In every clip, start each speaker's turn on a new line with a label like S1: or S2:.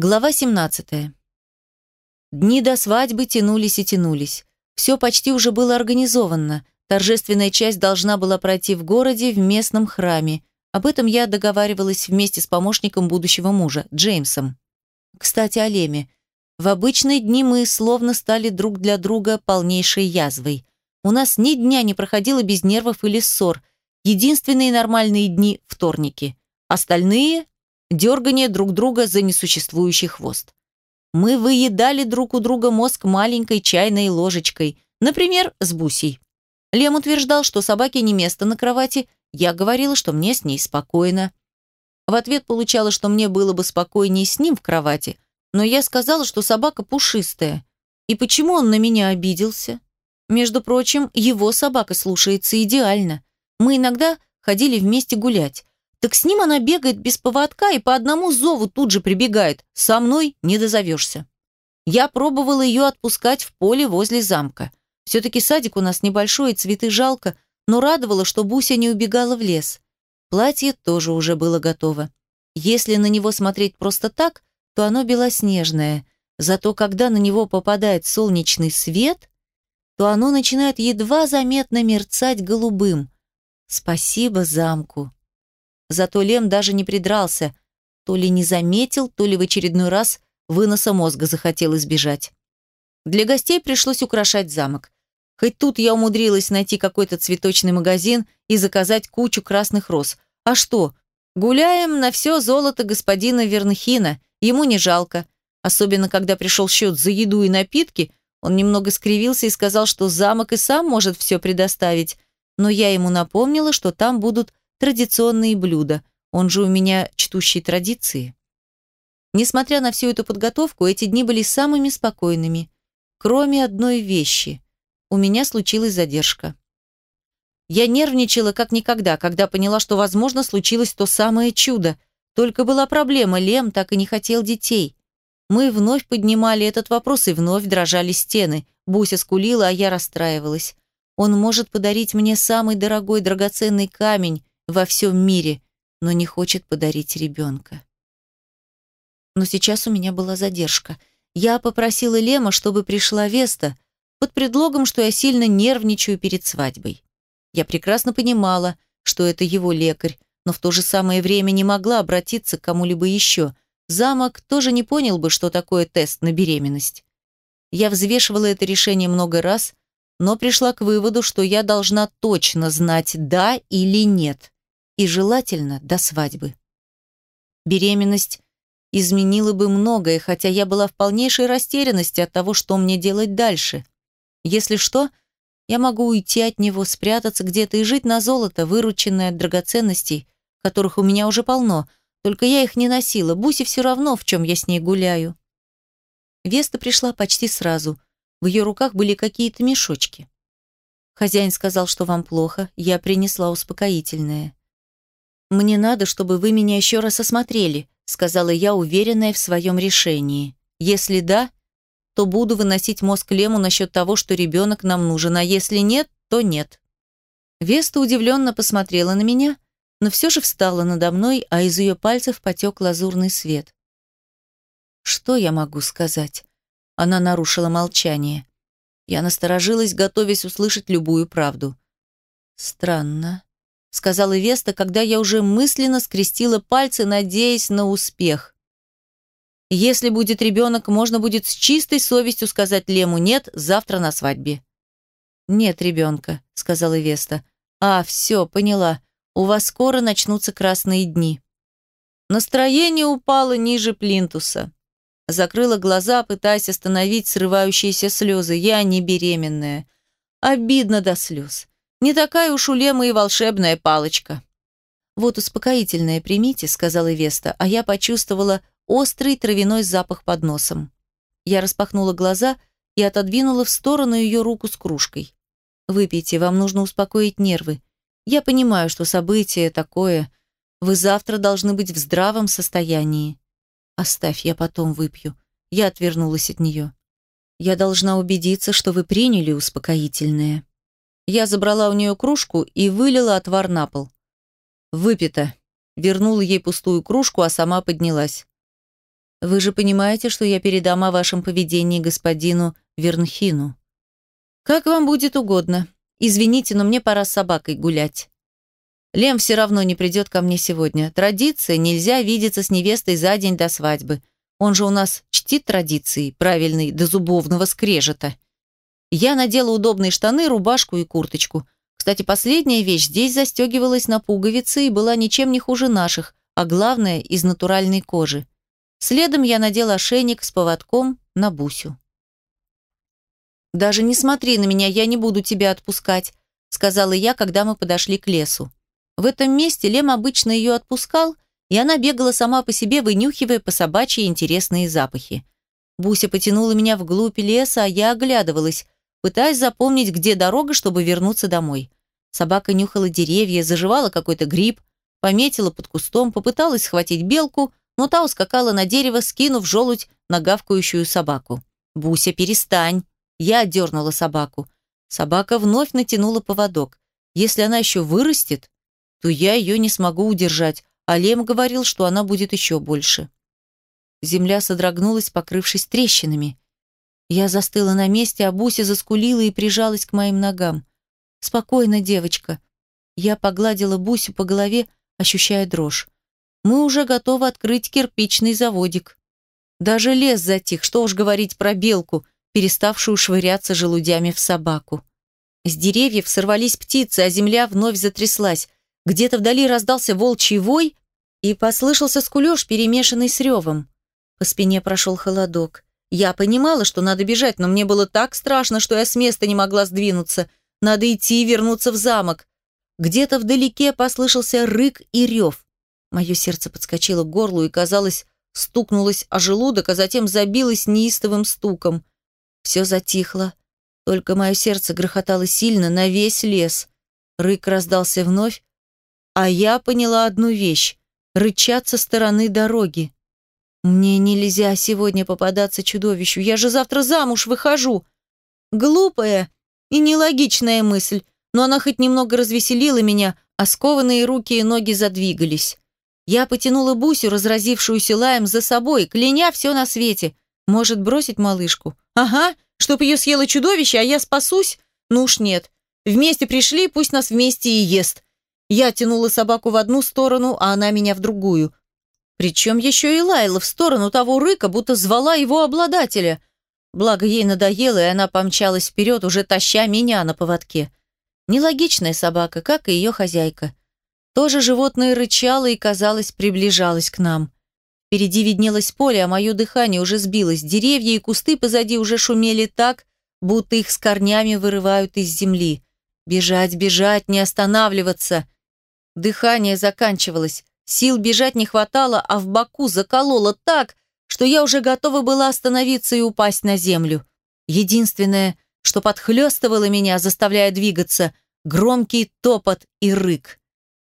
S1: Глава 17. Дни до свадьбы тянулись и тянулись. Все почти уже было организовано. Торжественная часть должна была пройти в городе, в местном храме. Об этом я договаривалась вместе с помощником будущего мужа, Джеймсом. Кстати, о Леме. В обычные дни мы словно стали друг для друга полнейшей язвой. У нас ни дня не проходило без нервов или ссор. Единственные нормальные дни – вторники. Остальные дергание друг друга за несуществующий хвост. Мы выедали друг у друга мозг маленькой чайной ложечкой, например, с бусей. Лем утверждал, что собаке не место на кровати, я говорила, что мне с ней спокойно. В ответ получала, что мне было бы спокойнее с ним в кровати, но я сказала, что собака пушистая. И почему он на меня обиделся? Между прочим, его собака слушается идеально. Мы иногда ходили вместе гулять. Так с ним она бегает без поводка и по одному зову тут же прибегает. Со мной не дозовешься. Я пробовала ее отпускать в поле возле замка. Все-таки садик у нас небольшой, и цветы жалко, но радовало, что Буся не убегала в лес. Платье тоже уже было готово. Если на него смотреть просто так, то оно белоснежное. Зато когда на него попадает солнечный свет, то оно начинает едва заметно мерцать голубым. Спасибо замку. Зато Лем даже не придрался. То ли не заметил, то ли в очередной раз выноса мозга захотел избежать. Для гостей пришлось украшать замок. Хоть тут я умудрилась найти какой-то цветочный магазин и заказать кучу красных роз. А что? Гуляем на все золото господина Вернхина. Ему не жалко. Особенно, когда пришел счет за еду и напитки, он немного скривился и сказал, что замок и сам может все предоставить. Но я ему напомнила, что там будут традиционные блюда. Он же у меня чтущий традиции. Несмотря на всю эту подготовку, эти дни были самыми спокойными. Кроме одной вещи. У меня случилась задержка. Я нервничала как никогда, когда поняла, что, возможно, случилось то самое чудо. Только была проблема, Лем так и не хотел детей. Мы вновь поднимали этот вопрос, и вновь дрожали стены. Буся скулила, а я расстраивалась. Он может подарить мне самый дорогой драгоценный камень, во всем мире, но не хочет подарить ребенка. Но сейчас у меня была задержка. Я попросила Лема, чтобы пришла Веста, под предлогом, что я сильно нервничаю перед свадьбой. Я прекрасно понимала, что это его лекарь, но в то же самое время не могла обратиться к кому-либо еще. Замок тоже не понял бы, что такое тест на беременность. Я взвешивала это решение много раз, но пришла к выводу, что я должна точно знать «да» или «нет» и желательно до свадьбы. Беременность изменила бы многое, хотя я была в полнейшей растерянности от того, что мне делать дальше. Если что, я могу уйти от него, спрятаться где-то и жить на золото, вырученное от драгоценностей, которых у меня уже полно, только я их не носила, Бусе все равно, в чем я с ней гуляю. Веста пришла почти сразу. В ее руках были какие-то мешочки. Хозяин сказал, что вам плохо, я принесла успокоительное. «Мне надо, чтобы вы меня еще раз осмотрели», сказала я, уверенная в своем решении. «Если да, то буду выносить мозг Лему насчет того, что ребенок нам нужен, а если нет, то нет». Веста удивленно посмотрела на меня, но все же встала надо мной, а из ее пальцев потек лазурный свет. «Что я могу сказать?» Она нарушила молчание. Я насторожилась, готовясь услышать любую правду. «Странно», сказала Веста, когда я уже мысленно скрестила пальцы, надеясь на успех. Если будет ребенок, можно будет с чистой совестью сказать Лему «нет» завтра на свадьбе. «Нет ребенка», — сказала Веста. «А, все, поняла. У вас скоро начнутся красные дни». Настроение упало ниже плинтуса. Закрыла глаза, пытаясь остановить срывающиеся слезы. Я не беременная. Обидно до слез. Не такая уж у Лемы и волшебная палочка. «Вот успокоительное примите», — сказала Веста, а я почувствовала острый травяной запах под носом. Я распахнула глаза и отодвинула в сторону ее руку с кружкой. «Выпейте, вам нужно успокоить нервы. Я понимаю, что событие такое. Вы завтра должны быть в здравом состоянии. Оставь, я потом выпью». Я отвернулась от нее. «Я должна убедиться, что вы приняли успокоительное». Я забрала у нее кружку и вылила отвар на пол. «Выпито». Вернула ей пустую кружку, а сама поднялась. Вы же понимаете, что я передам о вашем поведении господину Вернхину. Как вам будет угодно. Извините, но мне пора с собакой гулять. Лем все равно не придет ко мне сегодня. Традиция, нельзя видеться с невестой за день до свадьбы. Он же у нас чтит традиции, правильный, до зубовного скрежета. Я надела удобные штаны, рубашку и курточку. Кстати, последняя вещь здесь застегивалась на пуговицы и была ничем не хуже наших, а главное, из натуральной кожи. Следом я надела ошейник с поводком на бусю. «Даже не смотри на меня, я не буду тебя отпускать», сказала я, когда мы подошли к лесу. В этом месте Лем обычно ее отпускал, и она бегала сама по себе, вынюхивая по собачьи интересные запахи. Буся потянула меня вглубь леса, а я оглядывалась, пытаясь запомнить, где дорога, чтобы вернуться домой. Собака нюхала деревья, заживала какой-то гриб, пометила под кустом, попыталась схватить белку, но та ускакала на дерево, скинув желудь на гавкающую собаку. «Буся, перестань!» Я отдернула собаку. Собака вновь натянула поводок. Если она еще вырастет, то я ее не смогу удержать, а Лем говорил, что она будет еще больше. Земля содрогнулась, покрывшись трещинами. Я застыла на месте, а Буся заскулила и прижалась к моим ногам. «Спокойно, девочка». Я погладила Бусю по голове, ощущая дрожь мы уже готовы открыть кирпичный заводик. Даже лес затих, что уж говорить про белку, переставшую швыряться желудями в собаку. С деревьев сорвались птицы, а земля вновь затряслась. Где-то вдали раздался волчий вой, и послышался скулеж, перемешанный с ревом. По спине прошел холодок. Я понимала, что надо бежать, но мне было так страшно, что я с места не могла сдвинуться. Надо идти и вернуться в замок. Где-то вдалеке послышался рык и рев. Мое сердце подскочило к горлу и, казалось, стукнулось о желудок, а затем забилось неистовым стуком. Все затихло. Только мое сердце грохотало сильно на весь лес. Рык раздался вновь, а я поняла одну вещь. Рычат со стороны дороги. Мне нельзя сегодня попадаться чудовищу. Я же завтра замуж выхожу. Глупая и нелогичная мысль, но она хоть немного развеселила меня, а скованные руки и ноги задвигались. Я потянула Бусю, разразившуюся лаем, за собой, кляня все на свете. Может, бросить малышку? Ага, чтоб ее съело чудовище, а я спасусь? Ну уж нет. Вместе пришли, пусть нас вместе и ест. Я тянула собаку в одну сторону, а она меня в другую. Причем еще и лаяла в сторону того рыка, будто звала его обладателя. Благо ей надоело, и она помчалась вперед, уже таща меня на поводке. Нелогичная собака, как и ее хозяйка. Тоже животное рычало и, казалось, приближалось к нам. Впереди виднелось поле, а мое дыхание уже сбилось. Деревья и кусты позади уже шумели так, будто их с корнями вырывают из земли. Бежать, бежать, не останавливаться. Дыхание заканчивалось. Сил бежать не хватало, а в боку закололо так, что я уже готова была остановиться и упасть на землю. Единственное, что подхлестывало меня, заставляя двигаться, громкий топот и рык.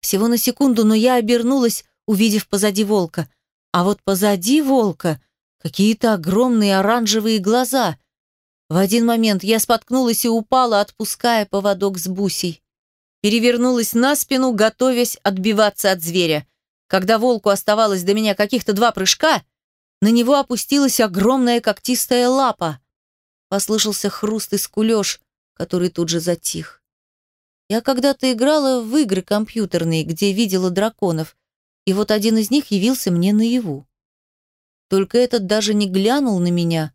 S1: Всего на секунду, но я обернулась, увидев позади волка. А вот позади волка какие-то огромные оранжевые глаза. В один момент я споткнулась и упала, отпуская поводок с бусей. Перевернулась на спину, готовясь отбиваться от зверя. Когда волку оставалось до меня каких-то два прыжка, на него опустилась огромная когтистая лапа. Послышался хруст и скулеж, который тут же затих. Я когда-то играла в игры компьютерные, где видела драконов, и вот один из них явился мне наяву. Только этот даже не глянул на меня,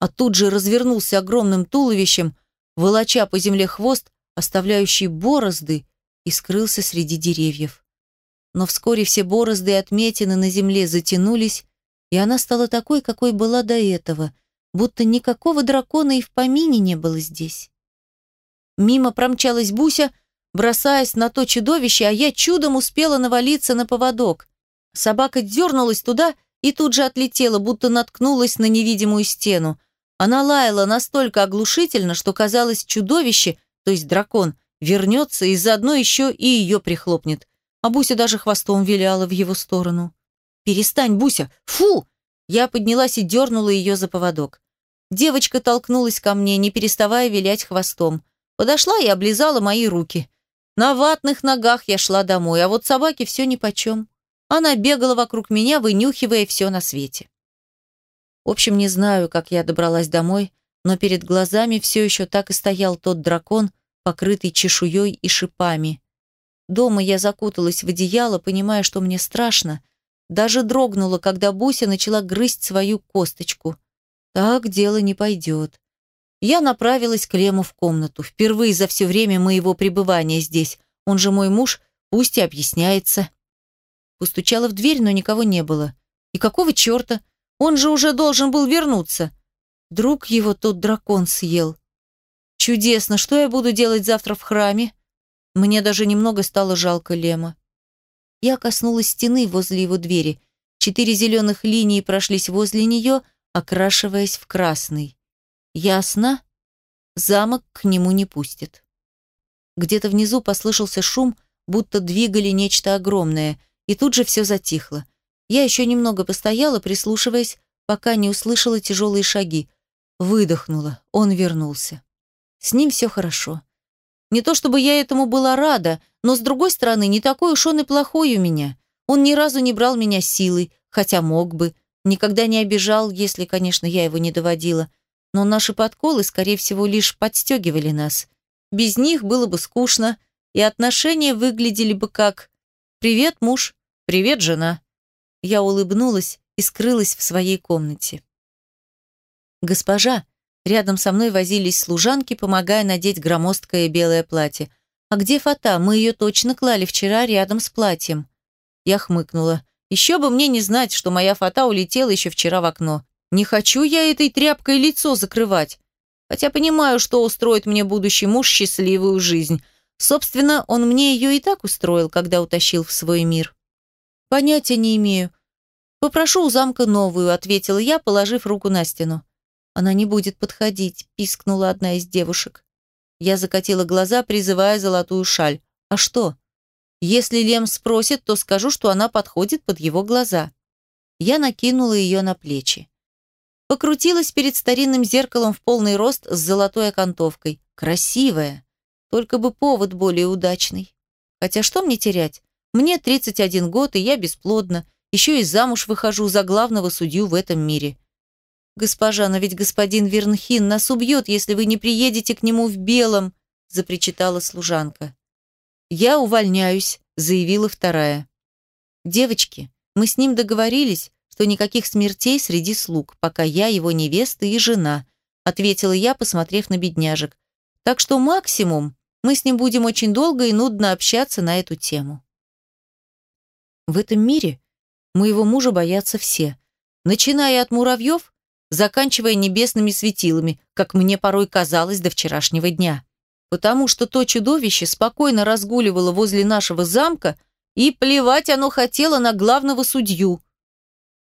S1: а тут же развернулся огромным туловищем, волоча по земле хвост, оставляющий борозды, и скрылся среди деревьев. Но вскоре все борозды и отметины на земле затянулись, и она стала такой, какой была до этого, будто никакого дракона и в помине не было здесь. Мимо промчалась Буся, бросаясь на то чудовище, а я чудом успела навалиться на поводок. Собака дернулась туда и тут же отлетела, будто наткнулась на невидимую стену. Она лаяла настолько оглушительно, что казалось чудовище, то есть дракон, вернется и заодно еще и ее прихлопнет. А Буся даже хвостом виляла в его сторону. «Перестань, Буся! Фу!» Я поднялась и дернула ее за поводок. Девочка толкнулась ко мне, не переставая вилять хвостом. Подошла и облизала мои руки. На ватных ногах я шла домой, а вот собаке все нипочем. Она бегала вокруг меня, вынюхивая все на свете. В общем, не знаю, как я добралась домой, но перед глазами все еще так и стоял тот дракон, покрытый чешуей и шипами. Дома я закуталась в одеяло, понимая, что мне страшно. Даже дрогнула, когда Буся начала грызть свою косточку. Так дело не пойдет. Я направилась к Лему в комнату. Впервые за все время моего пребывания здесь. Он же мой муж, пусть и объясняется. Постучала в дверь, но никого не было. И какого черта? Он же уже должен был вернуться. Друг его тот дракон съел. Чудесно, что я буду делать завтра в храме? Мне даже немного стало жалко Лема. Я коснулась стены возле его двери. Четыре зеленых линии прошлись возле нее, окрашиваясь в красный. Ясно? Замок к нему не пустит. Где-то внизу послышался шум, будто двигали нечто огромное, и тут же все затихло. Я еще немного постояла, прислушиваясь, пока не услышала тяжелые шаги. Выдохнула. Он вернулся. С ним все хорошо. Не то чтобы я этому была рада, но, с другой стороны, не такой уж он и плохой у меня. Он ни разу не брал меня силой, хотя мог бы. Никогда не обижал, если, конечно, я его не доводила. Но наши подколы, скорее всего, лишь подстегивали нас. Без них было бы скучно, и отношения выглядели бы как «Привет, муж! Привет, жена!» Я улыбнулась и скрылась в своей комнате. «Госпожа!» Рядом со мной возились служанки, помогая надеть громоздкое белое платье. «А где фата? Мы ее точно клали вчера рядом с платьем». Я хмыкнула. «Еще бы мне не знать, что моя фата улетела еще вчера в окно. Не хочу я этой тряпкой лицо закрывать. Хотя понимаю, что устроит мне будущий муж счастливую жизнь. Собственно, он мне ее и так устроил, когда утащил в свой мир». «Понятия не имею. Попрошу у замка новую», — ответила я, положив руку на стену. «Она не будет подходить», – пискнула одна из девушек. Я закатила глаза, призывая золотую шаль. «А что? Если Лем спросит, то скажу, что она подходит под его глаза». Я накинула ее на плечи. Покрутилась перед старинным зеркалом в полный рост с золотой окантовкой. Красивая. Только бы повод более удачный. Хотя что мне терять? Мне 31 год, и я бесплодна. Еще и замуж выхожу за главного судью в этом мире. «Госпожа, но ведь господин Вернхин нас убьет, если вы не приедете к нему в белом», запричитала служанка. «Я увольняюсь», заявила вторая. «Девочки, мы с ним договорились, что никаких смертей среди слуг, пока я его невеста и жена», ответила я, посмотрев на бедняжек. «Так что максимум мы с ним будем очень долго и нудно общаться на эту тему». В этом мире моего мужа боятся все, начиная от муравьев заканчивая небесными светилами, как мне порой казалось до вчерашнего дня. Потому что то чудовище спокойно разгуливало возле нашего замка, и плевать оно хотело на главного судью.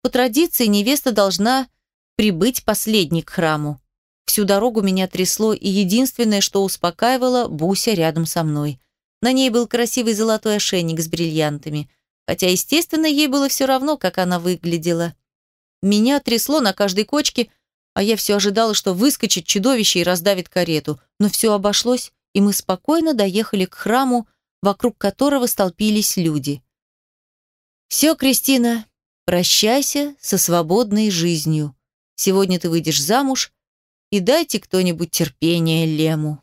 S1: По традиции невеста должна прибыть последней к храму. Всю дорогу меня трясло, и единственное, что успокаивало, Буся рядом со мной. На ней был красивый золотой ошейник с бриллиантами, хотя, естественно, ей было все равно, как она выглядела. Меня трясло на каждой кочке, а я все ожидала, что выскочит чудовище и раздавит карету. Но все обошлось, и мы спокойно доехали к храму, вокруг которого столпились люди. «Все, Кристина, прощайся со свободной жизнью. Сегодня ты выйдешь замуж, и дайте кто-нибудь терпение Лему».